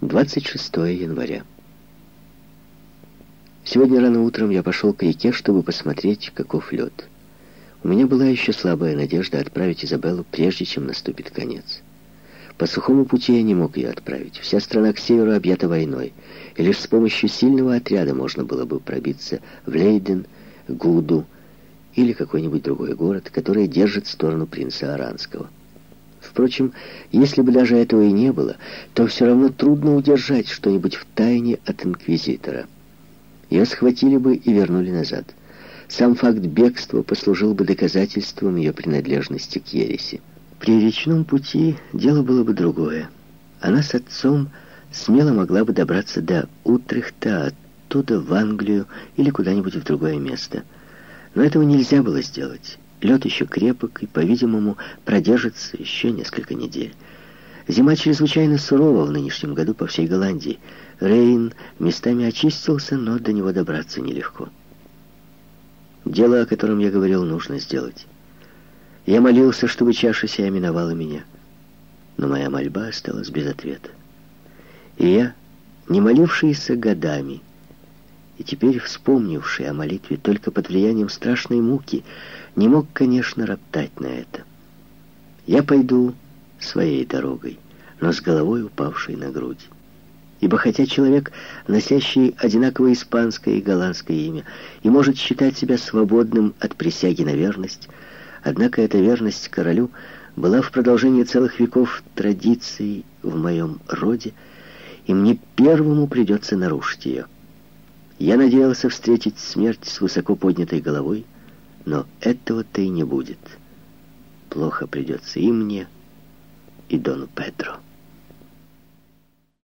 26 января. Сегодня рано утром я пошел к реке, чтобы посмотреть, каков лед. У меня была еще слабая надежда отправить Изабеллу, прежде чем наступит конец. По сухому пути я не мог ее отправить. Вся страна к северу объята войной, и лишь с помощью сильного отряда можно было бы пробиться в Лейден, Гуду или какой-нибудь другой город, который держит сторону принца Аранского. Впрочем, если бы даже этого и не было, то все равно трудно удержать что-нибудь в тайне от инквизитора. Ее схватили бы и вернули назад. Сам факт бегства послужил бы доказательством ее принадлежности к ереси. При речном пути дело было бы другое. Она с отцом смело могла бы добраться до Утрехта, оттуда в Англию или куда-нибудь в другое место. Но этого нельзя было сделать. Лед еще крепок и, по-видимому, продержится еще несколько недель. Зима чрезвычайно сурова в нынешнем году по всей Голландии. Рейн местами очистился, но до него добраться нелегко. Дело, о котором я говорил, нужно сделать. Я молился, чтобы чаша сия миновала меня. Но моя мольба осталась без ответа. И я, не молившийся годами, и теперь вспомнивший о молитве только под влиянием страшной муки, не мог, конечно, роптать на это. Я пойду своей дорогой, но с головой упавшей на грудь. Ибо хотя человек, носящий одинаковое испанское и голландское имя, и может считать себя свободным от присяги на верность, однако эта верность королю была в продолжении целых веков традицией в моем роде, и мне первому придется нарушить ее. Я надеялся встретить смерть с высоко поднятой головой, но этого-то и не будет. Плохо придется и мне, и Дону Педро.